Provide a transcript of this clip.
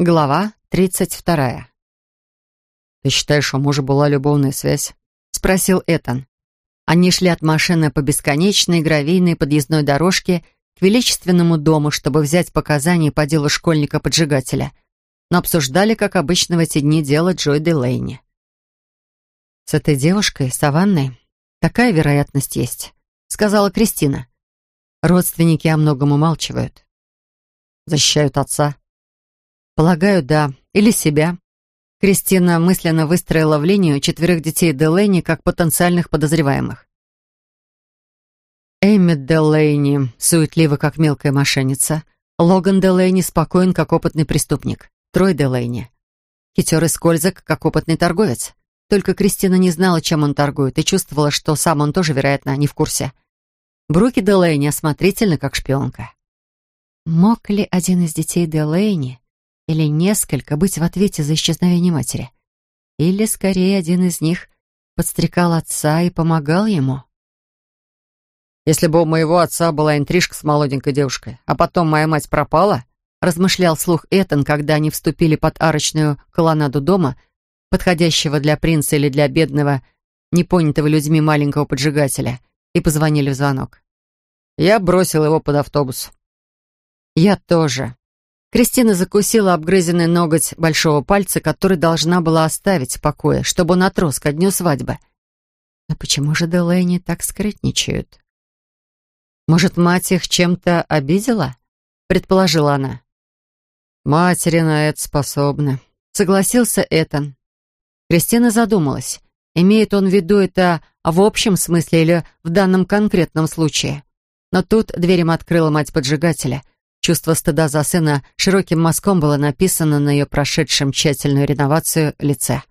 Глава тридцать вторая. «Ты считаешь, у мужа была любовная связь?» — спросил Этан. Они шли от машины по бесконечной гравийной подъездной дорожке к величественному дому, чтобы взять показания по делу школьника-поджигателя, но обсуждали, как обычно в эти дни, дело Джой Делейни. «С этой девушкой, Саванной, такая вероятность есть», — сказала Кристина. «Родственники о многом умалчивают». «Защищают отца?» Полагаю, да. Или себя. Кристина мысленно выстроила в линию четверых детей Делейни как потенциальных подозреваемых. Эммет Делейни суетлива, как мелкая мошенница. Логан Делейни спокоен, как опытный преступник. Трой Делейни. Хитер и скользок, как опытный торговец. Только Кристина не знала, чем он торгует, и чувствовала, что сам он тоже, вероятно, не в курсе. Бруки Делейни осмотрительно, как шпионка. Мог ли один из детей Делейни или несколько быть в ответе за исчезновение матери. Или, скорее, один из них подстрекал отца и помогал ему. «Если бы у моего отца была интрижка с молоденькой девушкой, а потом моя мать пропала», размышлял слух Этан, когда они вступили под арочную колоннаду дома, подходящего для принца или для бедного, непонятого людьми маленького поджигателя, и позвонили в звонок. Я бросил его под автобус. «Я тоже», Кристина закусила обгрызенный ноготь большого пальца, который должна была оставить в покое, чтобы он отрос ко дню свадьбы. Но почему же Делэйни так скрытничают? Может, мать их чем-то обидела? Предположила она. Матери на это способны. Согласился Этан. Кристина задумалась, имеет он в виду это в общем смысле или в данном конкретном случае. Но тут дверь открыла мать поджигателя — Чувство стыда за сына широким мазком было написано на ее прошедшем тщательную реновацию лице.